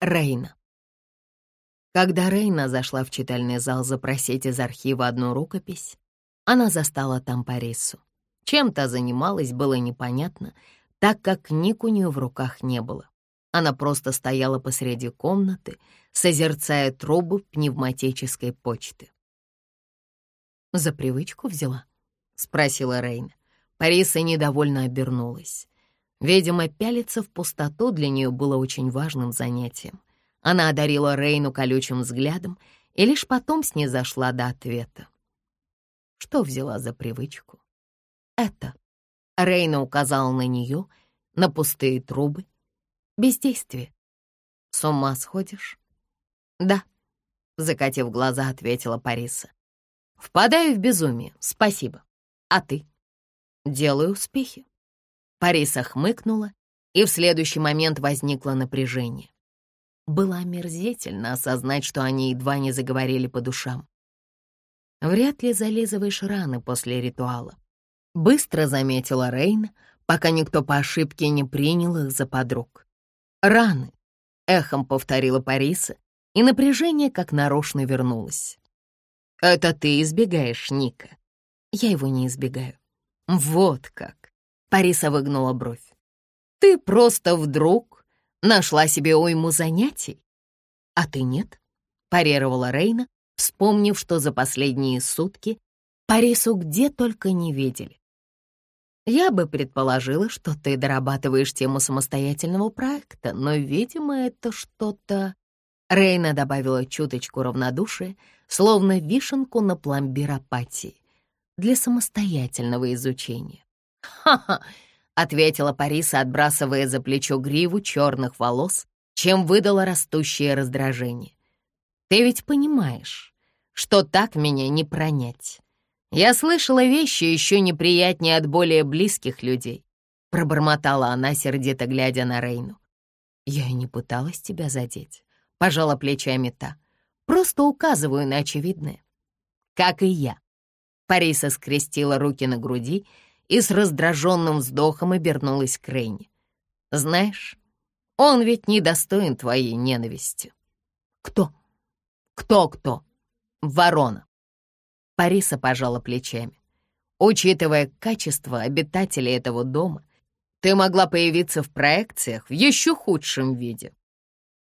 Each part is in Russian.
Рейна. Когда Рейна зашла в читальный зал запросить из архива одну рукопись, она застала там Парису. Чем то занималась, было непонятно, так как книг у нее в руках не было. Она просто стояла посреди комнаты, созерцая трубы пневматической почты. «За привычку взяла?» — спросила Рейна. Париса недовольно обернулась. Видимо, пялиться в пустоту для нее было очень важным занятием. Она одарила Рейну колючим взглядом и лишь потом снизошла до ответа. Что взяла за привычку? Это. Рейна указала на нее, на пустые трубы. Бездействие. С ума сходишь? Да, закатив глаза, ответила Париса. Впадаю в безумие, спасибо. А ты? Делаю успехи. Париса хмыкнула, и в следующий момент возникло напряжение. Было омерзительно осознать, что они едва не заговорили по душам. Вряд ли зализываешь раны после ритуала. Быстро заметила Рейн, пока никто по ошибке не принял их за подруг. «Раны», — эхом повторила Париса, и напряжение как нарочно вернулось. «Это ты избегаешь Ника?» «Я его не избегаю». «Вот как!» — Париса выгнула бровь. «Ты просто вдруг нашла себе уйму занятий?» «А ты нет?» — парировала Рейна, вспомнив, что за последние сутки Парису где только не видели. Я бы предположила, что ты дорабатываешь тему самостоятельного проекта, но, видимо, это что-то... Рейна добавила чуточку равнодушия, словно вишенку на пломбир апатии, для самостоятельного изучения. «Ха-ха!» — ответила Париса, отбрасывая за плечо гриву черных волос, чем выдала растущее раздражение. «Ты ведь понимаешь, что так меня не пронять. Я слышала вещи еще неприятнее от более близких людей», — пробормотала она, сердито глядя на Рейну. «Я и не пыталась тебя задеть», — пожала плечами та. «Просто указываю на очевидное». «Как и я». Париса скрестила руки на груди и с раздраженным вздохом обернулась к Рейне. «Знаешь, он ведь не достоин твоей ненависти». «Кто?» «Кто-кто?» «Ворона». Париса пожала плечами. Учитывая качество обитателей этого дома, ты могла появиться в проекциях в еще худшем виде.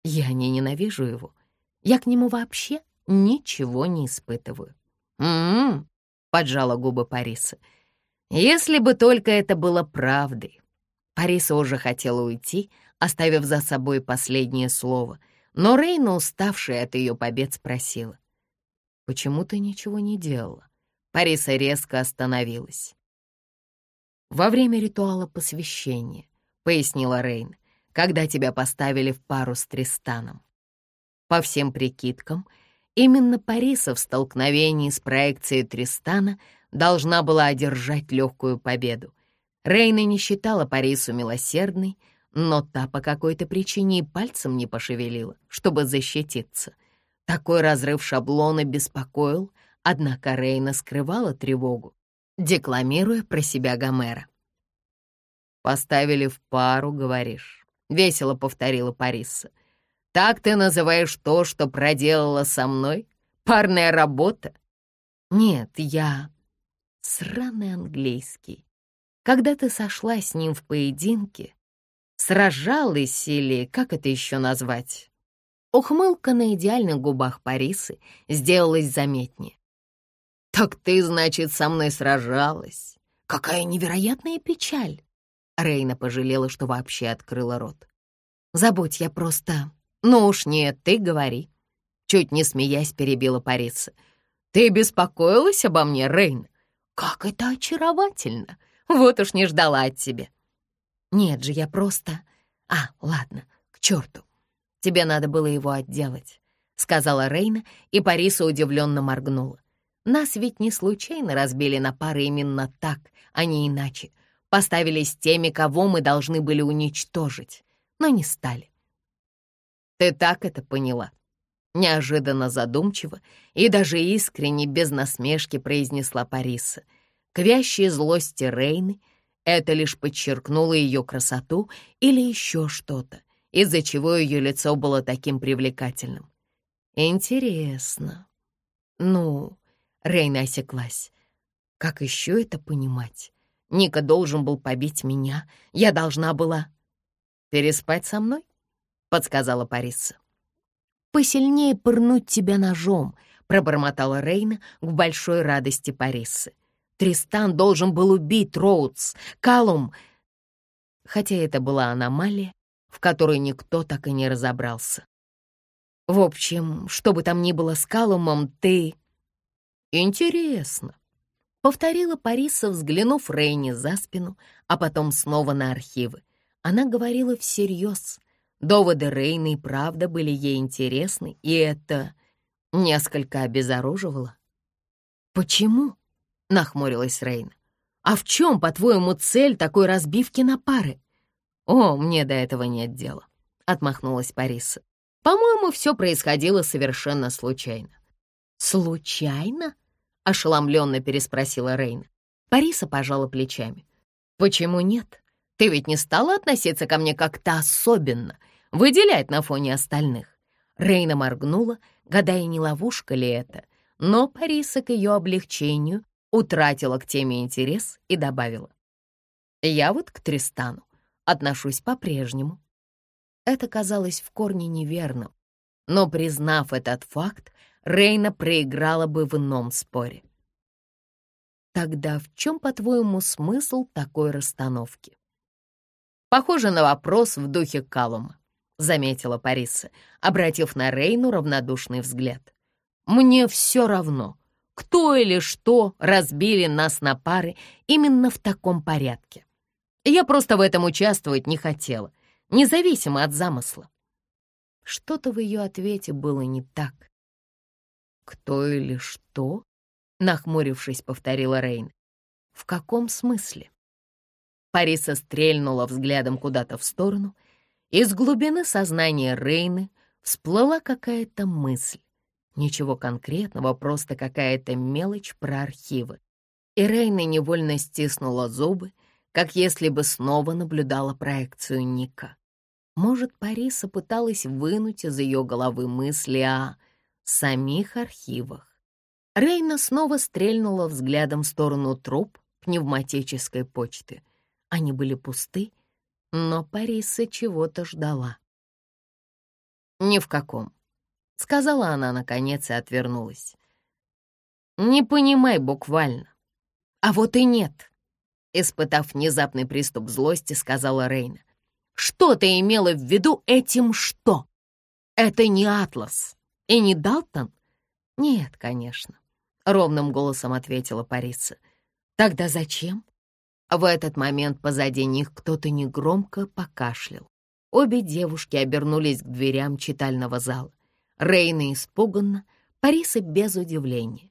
Я не ненавижу его. Я к нему вообще ничего не испытываю. «М-м-м», поджала губы Париса. «Если бы только это было правдой». Париса уже хотела уйти, оставив за собой последнее слово, но Рейна, уставшая от ее побед, спросила. Почему ты ничего не делала?» Париса резко остановилась. «Во время ритуала посвящения», — пояснила Рейн, «когда тебя поставили в пару с Тристаном. По всем прикидкам, именно Париса в столкновении с проекцией Тристана должна была одержать легкую победу. Рейна не считала Парису милосердной, но та по какой-то причине и пальцем не пошевелила, чтобы защититься — такой разрыв шаблона беспокоил, однако Рейна скрывала тревогу, декламируя про себя Гомера. «Поставили в пару, говоришь», — весело повторила Париса. «Так ты называешь то, что проделала со мной? Парная работа?» «Нет, я...» Сраный английский. Когда ты сошла с ним в поединке, сражалась или как это еще назвать? Ухмылка на идеальных губах Парисы сделалась заметнее. «Так ты, значит, со мной сражалась? Какая невероятная печаль!» Рейна пожалела, что вообще открыла рот. «Забудь, я просто...» «Ну уж нет, ты говори». Чуть не смеясь, перебила Париса. «Ты беспокоилась обо мне, Рейна? Как это очаровательно! Вот уж не ждала от тебя». «Нет же, я просто...» «А, ладно, к черту. Тебе надо было его отделать», — сказала Рейна, и Париса удивленно моргнула. «Нас ведь не случайно разбили на пары именно так, а не иначе. Поставили с теми, кого мы должны были уничтожить, но не стали». «Ты так это поняла?» Неожиданно задумчиво и даже искренне, без насмешки произнесла Париса. К вящей злости Рейны это лишь подчеркнуло ее красоту или еще что-то из-за чего ее лицо было таким привлекательным. Интересно. Ну, Рейна осеклась. Как еще это понимать? Ника должен был побить меня. Я должна была... «Переспать со мной?» — подсказала Париса. «Посильнее пырнуть тебя ножом», — пробормотала Рейна к большой радости Парисы. «Тристан должен был убить Роудс, Калум...» Хотя это была аномалия, в которой никто так и не разобрался. «В общем, что бы там ни было с Калумом, ты...» «Интересно», — повторила Париса, взглянув Рейне за спину, а потом снова на архивы. Она говорила всерьез. Доводы Рейны и правда были ей интересны, и это несколько обезоруживало. «Почему?» — нахмурилась Рейна. «А в чем, по-твоему, цель такой разбивки на пары?» «О, мне до этого нет дела», — отмахнулась Париса. «По-моему, все происходило совершенно случайно». «Случайно?» — ошеломленно переспросила Рейна. Париса пожала плечами. «Почему нет? Ты ведь не стала относиться ко мне как-то особенно, выделять на фоне остальных?» Рейна моргнула, гадая, не ловушка ли это, но Париса к ее облегчению утратила к теме интерес и добавила. «Я вот к Тристану отношусь по-прежнему». Это казалось в корне неверным, но, признав этот факт, Рейна проиграла бы в ином споре. Тогда в чем, по-твоему, смысл такой расстановки? Похоже на вопрос в духе Калума, заметила Париса, обратив на Рейну равнодушный взгляд. Мне все равно, кто или что разбили нас на пары именно в таком порядке. Я просто в этом участвовать не хотела, независимо от замысла. Что-то в ее ответе было не так. «Кто или что?» — нахмурившись, повторила Рейн. «В каком смысле?» Париса стрельнула взглядом куда-то в сторону. Из глубины сознания Рейны всплыла какая-то мысль. Ничего конкретного, просто какая-то мелочь про архивы. И Рейна невольно стиснула зубы, как если бы снова наблюдала проекцию Ника. Может, Париса пыталась вынуть из ее головы мысли о самих архивах. Рейна снова стрельнула взглядом в сторону труб пневматической почты — они были пусты, но Париса чего-то ждала. «Ни в каком», — сказала она наконец и отвернулась. «Не понимай буквально». «А вот и нет», — испытав внезапный приступ злости, сказала Рейна. «Что ты имела в виду этим что? Это не Атлас и не Далтон?» «Нет, конечно», — ровным голосом ответила Париса. «Тогда зачем?» В этот момент позади них кто-то негромко покашлял. Обе девушки обернулись к дверям читального зала. Рейна испуганно, Париса без удивления.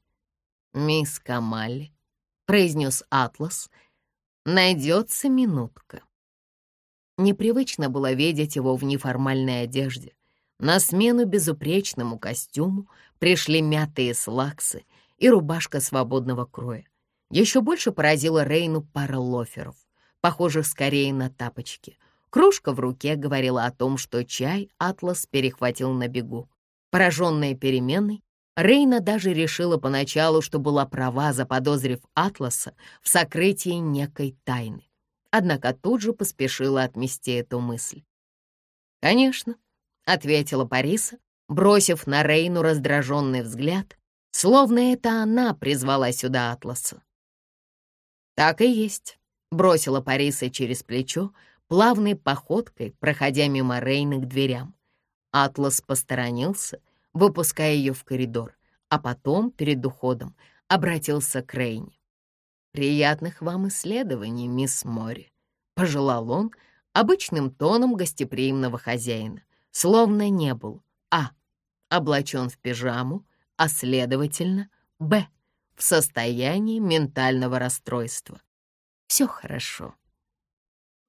«Мисс Камалли», — произнес Атлас, — «найдется минутка». Непривычно было видеть его в неформальной одежде. На смену безупречному костюму пришли мятые слаксы и рубашка свободного кроя. Еще больше поразила Рейну пара лоферов, похожих скорее на тапочки. Кружка в руке говорила о том, что чай Атлас перехватил на бегу. Пораженная переменой, Рейна даже решила поначалу, что была права, заподозрив Атласа в сокрытии некой тайны. Однако тут же поспешила отмести эту мысль. «Конечно», — ответила Париса, бросив на Рейну раздраженный взгляд, словно это она призвала сюда Атласа. «Так и есть», — бросила Париса через плечо, плавной походкой, проходя мимо Рейны к дверям. Атлас посторонился, выпуская ее в коридор, а потом, перед уходом, обратился к Рейне. «Приятных вам исследований, мисс Мори», — пожелал он обычным тоном гостеприимного хозяина, словно не был а. облачен в пижаму, а, следовательно, б в состоянии ментального расстройства. Все хорошо.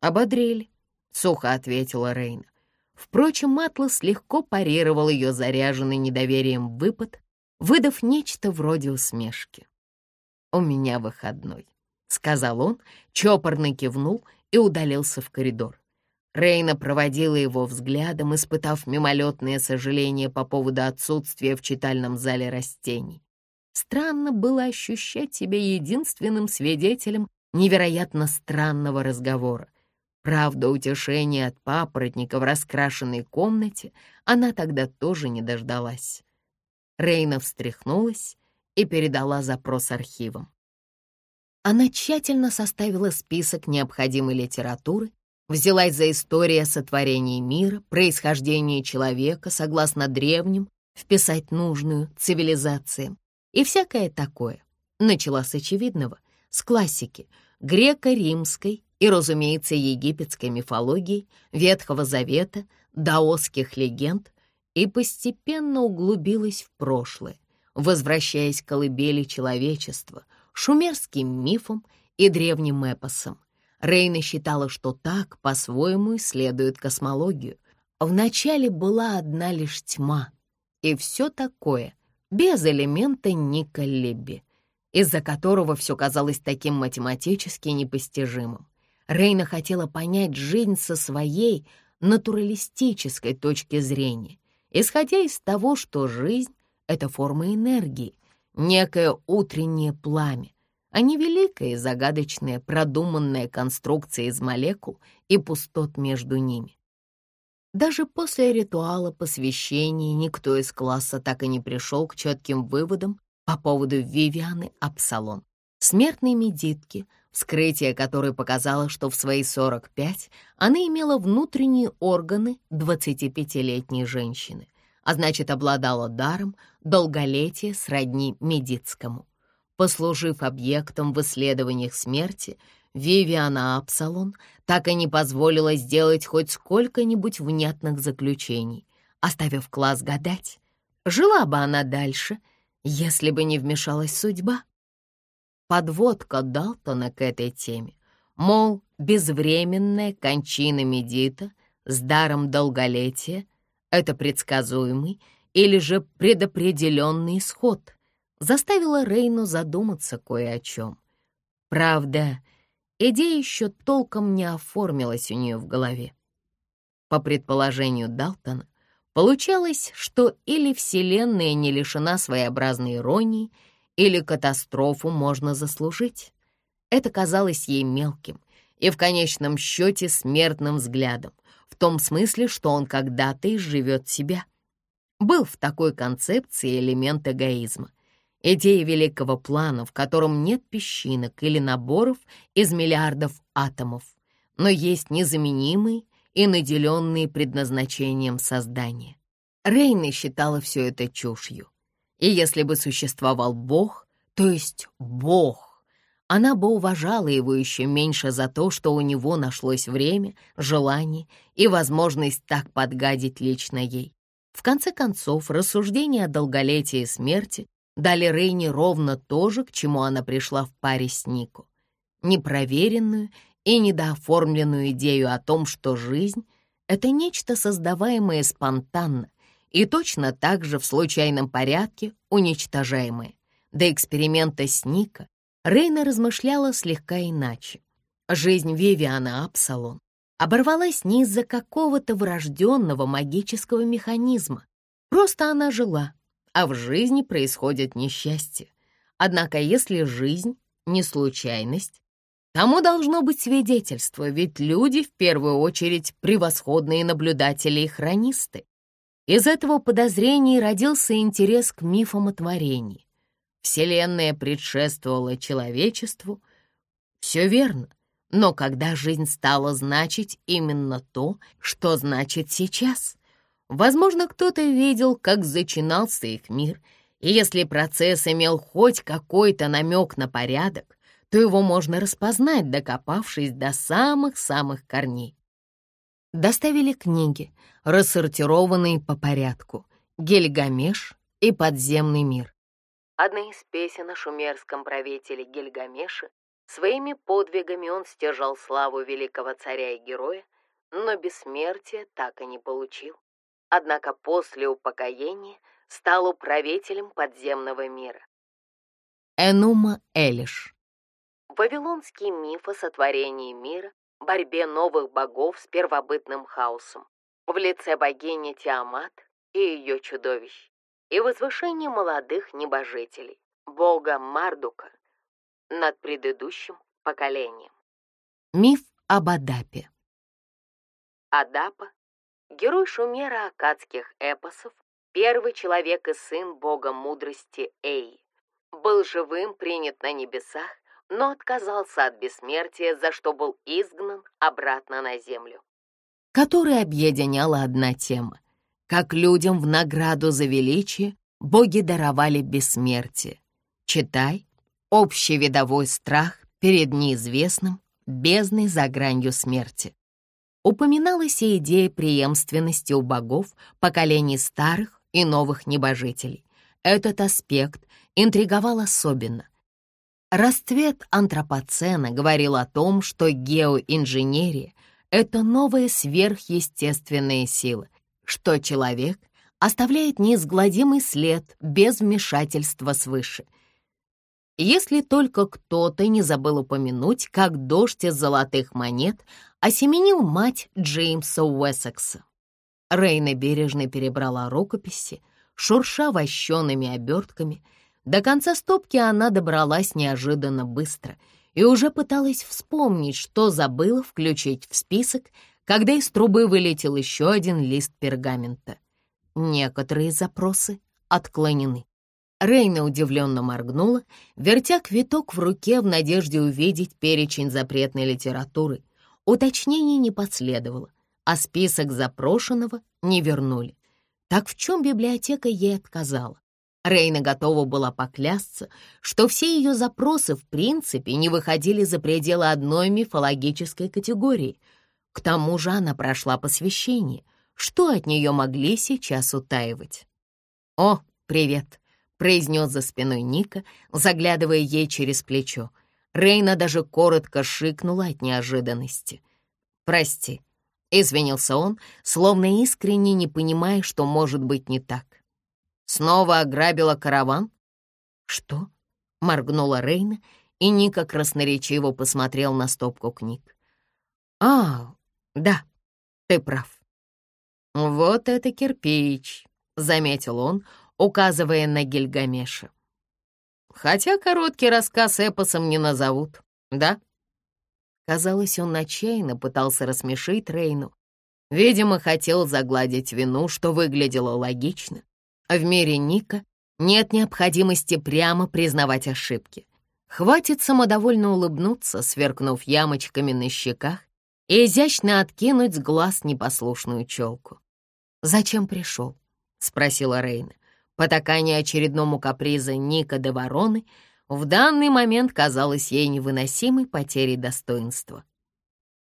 Ободрили, сухо ответила Рейна. Впрочем, Атлас легко парировал ее заряженный недоверием выпад, выдав нечто вроде усмешки. «У меня выходной», — сказал он, чопорно кивнул и удалился в коридор. Рейна проводила его взглядом, испытав мимолетное сожаление по поводу отсутствия в читальном зале растений. Странно было ощущать себя единственным свидетелем невероятно странного разговора. Правда, утешения от папоротника в раскрашенной комнате она тогда тоже не дождалась. Рейна встряхнулась и передала запрос архивам. Она тщательно составила список необходимой литературы, взялась за историю сотворения мира, происхождение человека, согласно древним, вписать нужную цивилизациям и всякое такое. Начала с очевидного, с классики, греко-римской и, разумеется, египетской мифологии, Ветхого Завета, даосских легенд и постепенно углубилась в прошлое, возвращаясь к колыбели человечества, шумерским мифам и древним эпосам. Рейна считала, что так по-своему исследует космологию. Вначале была одна лишь тьма, и все такое, без элемента Ника Лебби, из-за которого все казалось таким математически непостижимым. Рейна хотела понять жизнь со своей натуралистической точки зрения, исходя из того, что жизнь — это форма энергии, некое утреннее пламя, а не великая и загадочная продуманная конструкция из молекул и пустот между ними. Даже после ритуала посвящения никто из класса так и не пришел к четким выводам по поводу Вивианы Апсалон, смертной медитки, вскрытие которой показало, что в свои 45 она имела внутренние органы 25-летней женщины, а значит, обладала даром долголетия сродни медицкому. Послужив объектом в исследованиях смерти, Вивиана Апсалон так и не позволила сделать хоть сколько-нибудь внятных заключений, оставив класс гадать, жила бы она дальше, если бы не вмешалась судьба. Подводка Далтона к этой теме, мол, безвременная кончина Медита с даром долголетия — это предсказуемый или же предопределенный исход — заставила Рейну задуматься кое о чем. Правда, идея еще толком не оформилась у нее в голове. По предположению Далтона, получалось, что или Вселенная не лишена своеобразной иронии, или катастрофу можно заслужить. Это казалось ей мелким и в конечном счете смертным взглядом, в том смысле, что он когда-то изживет себя. Был в такой концепции элемент эгоизма, Идея великого плана, в котором нет песчинок или наборов из миллиардов атомов, но есть незаменимые и наделенные предназначением создания. Рейна считала все это чушью. И если бы существовал Бог, то есть Бог, она бы уважала его еще меньше за то, что у него нашлось время, желание и возможность так подгадить лично ей. В конце концов, рассуждения о долголетии и смерти дали Рейне ровно то же, к чему она пришла в паре с Нико. Непроверенную и недооформленную идею о том, что жизнь — это нечто создаваемое спонтанно и точно так же в случайном порядке уничтожаемое. До эксперимента с Ника Рейна размышляла слегка иначе. Жизнь Вивиана Апсалон оборвалась не из-за какого-то врожденного магического механизма. Просто она жила, а в жизни происходит несчастье. Однако если жизнь — не случайность, тому должно быть свидетельство, ведь люди в первую очередь превосходные наблюдатели и хронисты. Из этого подозрения родился интерес к мифам о творении. Вселенная предшествовала человечеству. Все верно, но когда жизнь стала значить именно то, что значит сейчас — Возможно, кто-то видел, как зачинался их мир, и если процесс имел хоть какой-то намек на порядок, то его можно распознать, докопавшись до самых-самых корней. Доставили книги, рассортированные по порядку, Гильгамеш и подземный мир. Одна из песен о шумерском правителе Гильгамеше Своими подвигами он стяжал славу великого царя и героя, но бессмертия так и не получил однако после упокоения стал управителем подземного мира. Энума Элиш Вавилонский миф о сотворении мира борьбе новых богов с первобытным хаосом в лице богини Тиамат и ее чудовищ и возвышении молодых небожителей, бога Мардука, над предыдущим поколением. Миф об Адапе Адапа — герой шумера акадских эпосов, первый человек и сын бога мудрости Эй. Был живым, принят на небесах, но отказался от бессмертия, за что был изгнан обратно на землю. Которая объединяла одна тема. Как людям в награду за величие боги даровали бессмертие. Читай общий видовой страх перед неизвестным, бездной за гранью смерти. Упоминалась и идея преемственности у богов поколений старых и новых небожителей. Этот аспект интриговал особенно. Расцвет антропоцена говорил о том, что геоинженерия — это новая сверхъестественная сила, что человек оставляет неизгладимый след без вмешательства свыше — если только кто-то не забыл упомянуть, как дождь из золотых монет осеменил мать Джеймса Уэссекса. Рейна бережно перебрала рукописи, шурша вощеными обертками. До конца стопки она добралась неожиданно быстро и уже пыталась вспомнить, что забыла включить в список, когда из трубы вылетел еще один лист пергамента. Некоторые запросы отклонены. Рейна удивленно моргнула, вертя квиток в руке в надежде увидеть перечень запретной литературы. Уточнений не последовало, а список запрошенного не вернули. Так в чем библиотека ей отказала? Рейна готова была поклясться, что все ее запросы в принципе не выходили за пределы одной мифологической категории. К тому же она прошла посвящение. Что от нее могли сейчас утаивать? «О, привет!» произнес за спиной Ника, заглядывая ей через плечо. Рейна даже коротко шикнула от неожиданности. «Прости», — извинился он, словно искренне не понимая, что может быть не так. «Снова ограбила караван?» «Что?» — моргнула Рейна, и Ника красноречиво посмотрел на стопку книг. «А, да, ты прав». «Вот это кирпич», — заметил он, указывая на Гильгамеша. Хотя короткий рассказ эпосом не назовут, да? Казалось, он отчаянно пытался рассмешить Рейну. Видимо, хотел загладить вину, что выглядело логично. В мире Ника нет необходимости прямо признавать ошибки. Хватит самодовольно улыбнуться, сверкнув ямочками на щеках, и изящно откинуть с глаз непослушную челку. «Зачем пришел?» — спросила Рейна. Потакание очередному каприза Ника де Вороны в данный момент казалось ей невыносимой потерей достоинства.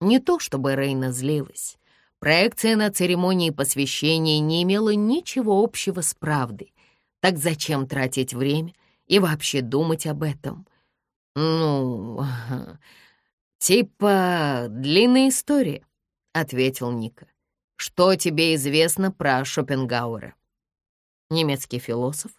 Не то чтобы Рейна злилась. Проекция на церемонии посвящения не имела ничего общего с правдой. Так зачем тратить время и вообще думать об этом? «Ну, типа длинная история», — ответил Ника. «Что тебе известно про Шопенгауэра?» Немецкий философ.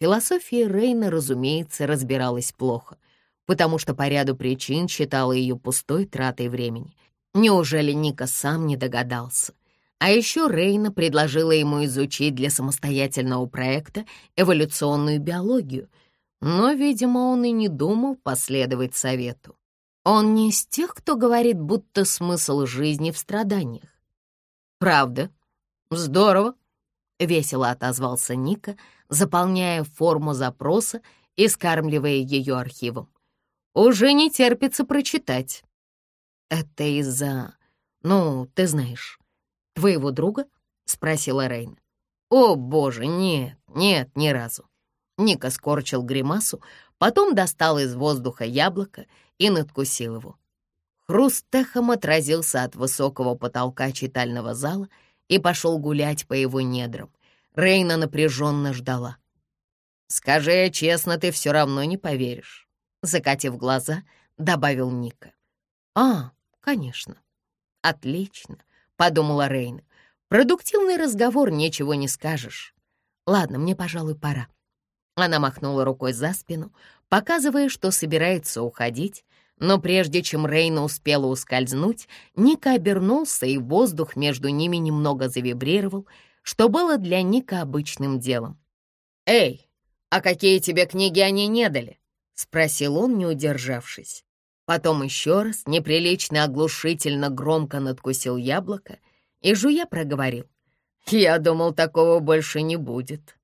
Философия Рейна, разумеется, разбиралась плохо, потому что по ряду причин считала ее пустой тратой времени. Неужели Ника сам не догадался? А еще Рейна предложила ему изучить для самостоятельного проекта эволюционную биологию, но, видимо, он и не думал последовать совету. Он не из тех, кто говорит, будто смысл жизни в страданиях. Правда? Здорово. — весело отозвался Ника, заполняя форму запроса и скармливая ее архивом. «Уже не терпится прочитать». «Это из-за... ну, ты знаешь, твоего друга?» — спросила Рейна. «О, боже, нет, нет, ни разу». Ника скорчил гримасу, потом достал из воздуха яблоко и надкусил его. Хруст техом отразился от высокого потолка читального зала — и пошел гулять по его недрам. Рейна напряженно ждала. «Скажи честно, ты все равно не поверишь», — закатив глаза, добавил Ника. «А, конечно. Отлично», — подумала Рейна. «Продуктивный разговор, ничего не скажешь. Ладно, мне, пожалуй, пора». Она махнула рукой за спину, показывая, что собирается уходить, но прежде чем Рейна успела ускользнуть, Ника обернулся, и воздух между ними немного завибрировал, что было для Ника обычным делом. «Эй, а какие тебе книги они не дали?» — спросил он, не удержавшись. Потом еще раз неприлично оглушительно громко надкусил яблоко и, жуя, проговорил. «Я думал, такого больше не будет».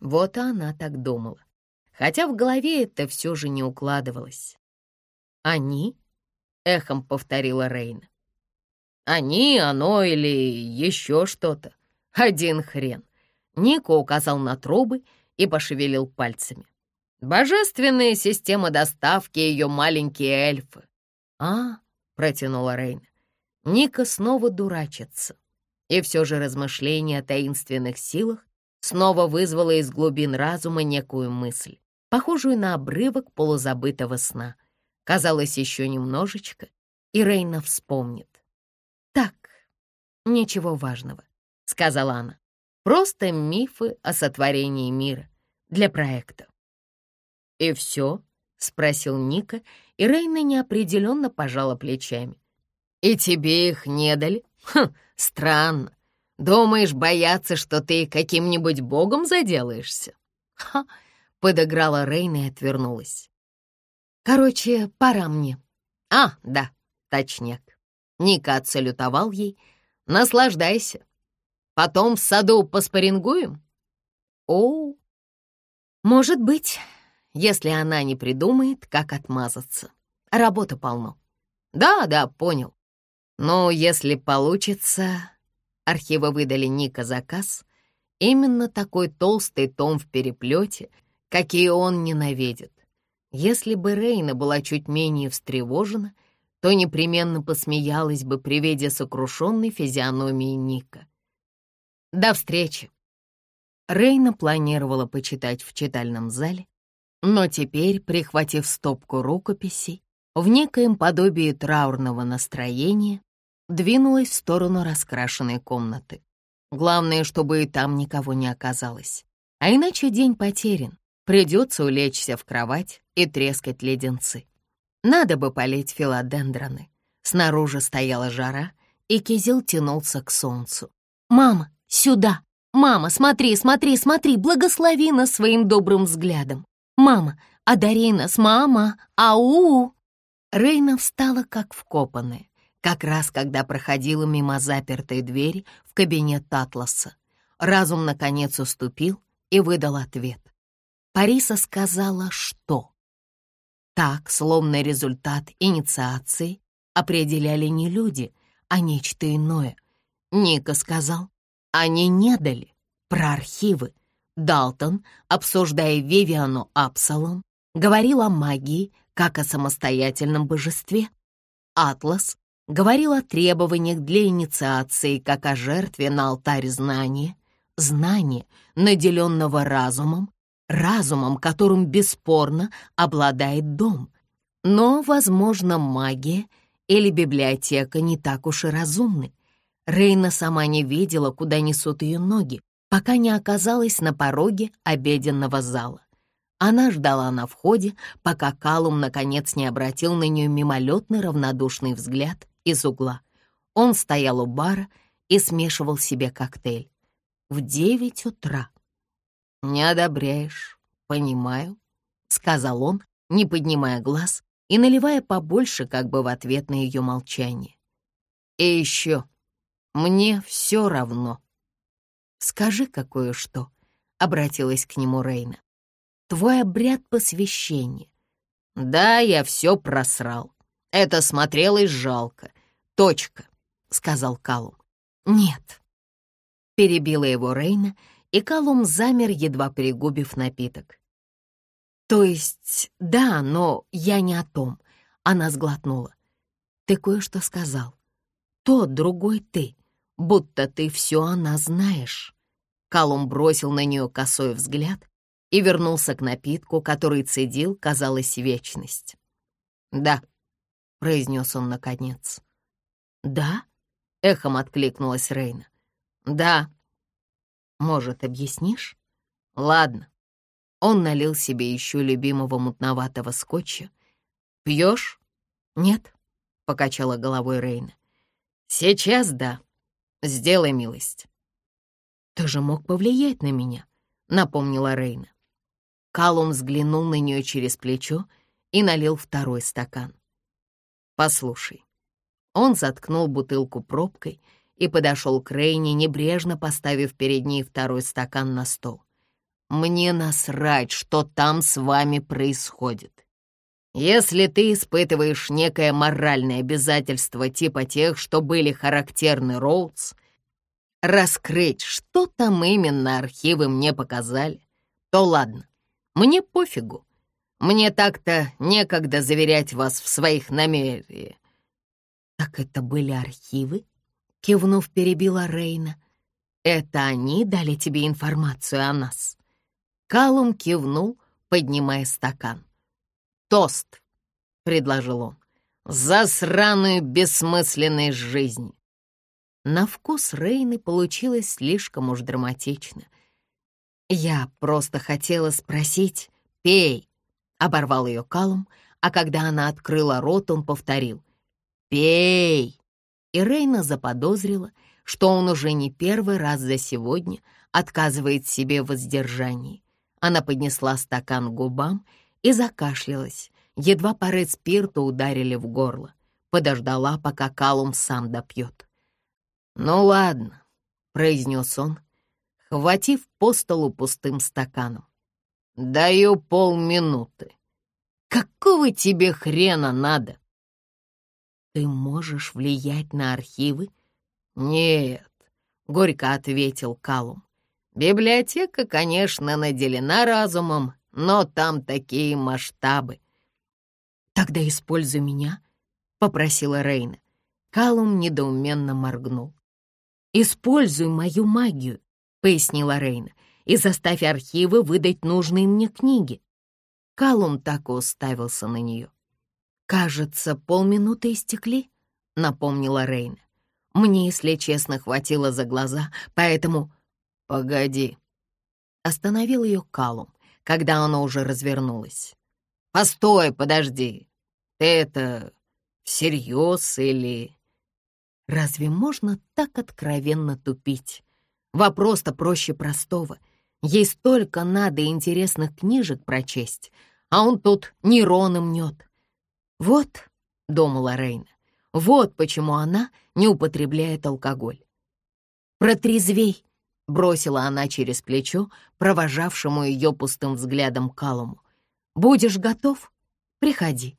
Вот и она так думала, хотя в голове это все же не укладывалось. «Они?» — эхом повторила Рейна. «Они, оно или еще что-то. Один хрен». Нико указал на трубы и пошевелил пальцами. «Божественная система доставки ее маленькие эльфы». «А?» — протянула Рейна. Ника снова дурачится. И все же размышление о таинственных силах снова вызвало из глубин разума некую мысль, похожую на обрывок полузабытого сна. Казалось, еще немножечко, и Рейна вспомнит. «Так, ничего важного», — сказала она. «Просто мифы о сотворении мира для проекта». «И все?» — спросил Ника, и Рейна неопределенно пожала плечами. «И тебе их не дали? Хм, странно. Думаешь, бояться, что ты каким-нибудь богом заделаешься?» «Ха!» — подыграла Рейна и отвернулась. «Короче, пора мне». «А, да, точняк». Ника отсалютовал ей. «Наслаждайся. Потом в саду поспорингуем?» «О, может быть, если она не придумает, как отмазаться. Работы полно». «Да, да, понял. Но если получится...» Архивы выдали Ника заказ. Именно такой толстый том в переплете, какие он ненавидит. Если бы Рейна была чуть менее встревожена, то непременно посмеялась бы при виде сокрушенной физиономии Ника. До встречи. Рейна планировала почитать в читальном зале, но теперь, прихватив стопку рукописей, в некоем подобии траурного настроения, двинулась в сторону раскрашенной комнаты. Главное, чтобы и там никого не оказалось. А иначе день потерян. Придется улечься в кровать и трескать леденцы. Надо бы полить филодендроны. Снаружи стояла жара, и Кизил тянулся к солнцу. «Мама, сюда! Мама, смотри, смотри, смотри, благослови нас своим добрым взглядом! Мама, одари нас, мама! Ау!» Рейна встала как вкопанная как раз когда проходила мимо запертой двери в кабинет Атласа. Разум, наконец, уступил и выдал ответ. Париса сказала, что... Так, словно результат инициации, определяли не люди, а нечто иное. Ника сказал, они не дали про архивы. Далтон, обсуждая Вивиану Апсалон, говорил о магии как о самостоятельном божестве. Атлас говорил о требованиях для инициации как о жертве на алтарь знания, знания, наделенного разумом, разумом, которым бесспорно обладает дом. Но, возможно, магия или библиотека не так уж и разумны. Рейна сама не видела, куда несут ее ноги, пока не оказалась на пороге обеденного зала. Она ждала на входе, пока Калум наконец не обратил на нее мимолетный равнодушный взгляд из угла. Он стоял у бара и смешивал себе коктейль. В девять утра. «Не одобряешь, понимаю», — сказал он, не поднимая глаз и наливая побольше как бы в ответ на ее молчание. «И еще, мне все равно». «Скажи какое-что», — обратилась к нему Рейна. «Твой обряд посвящения». «Да, я все просрал. Это смотрелось жалко. Точка», — сказал Калум. «Нет», — перебила его Рейна, и Калум замер, едва перегубив напиток. «То есть, да, но я не о том», — она сглотнула. «Ты кое-что сказал. Тот другой ты, будто ты все о нас знаешь». Калум бросил на нее косой взгляд и вернулся к напитку, который цедил, казалось, вечность. «Да», — произнес он наконец. «Да?» — эхом откликнулась Рейна. «Да». «Может, объяснишь?» «Ладно». Он налил себе еще любимого мутноватого скотча. «Пьешь?» «Нет», — покачала головой Рейна. «Сейчас да. Сделай милость». «Ты же мог повлиять на меня», — напомнила Рейна. Калум взглянул на нее через плечо и налил второй стакан. «Послушай». Он заткнул бутылку пробкой и подошел к Рейне, небрежно поставив перед ней второй стакан на стол. «Мне насрать, что там с вами происходит. Если ты испытываешь некое моральное обязательство типа тех, что были характерны Роудс, раскрыть, что там именно архивы мне показали, то ладно, мне пофигу. Мне так-то некогда заверять вас в своих намерениях. «Так это были архивы?» — кивнув, перебила Рейна. «Это они дали тебе информацию о нас?» Калум кивнул, поднимая стакан. «Тост», — предложил он, — «за сраную бессмысленность жизни». На вкус Рейны получилось слишком уж драматично. «Я просто хотела спросить, пей», — оборвал ее Калум, а когда она открыла рот, он повторил. «Пей!» И Рейна заподозрила, что он уже не первый раз за сегодня отказывает себе в воздержании. Она поднесла стакан к губам и закашлялась. Едва пары спирта ударили в горло. Подождала, пока Калум сам допьет. «Ну ладно», — произнес он, хватив по столу пустым стаканом. «Даю полминуты. Какого тебе хрена надо?» «Ты можешь влиять на архивы?» «Нет», — горько ответил Калум. «Библиотека, конечно, наделена разумом, но там такие масштабы». «Тогда используй меня», — попросила Рейна. Калум недоуменно моргнул. «Используй мою магию», — пояснила Рейна, «и заставь архивы выдать нужные мне книги». Калум так и уставился на нее. «Кажется, полминуты истекли», — напомнила Рейна. «Мне, если честно, хватило за глаза, поэтому...» «Погоди», — остановил ее Калум, когда она уже развернулась. «Постой, подожди. Ты это всерьез или...» Разве можно так откровенно тупить? Вопрос-то проще простого. Ей столько надо интересных книжек прочесть, а он тут нейроны мнет. «Вот», — думала Рейна, — «вот почему она не употребляет алкоголь». «Протрезвей», — бросила она через плечо, провожавшему ее пустым взглядом Калуму. «Будешь готов? Приходи».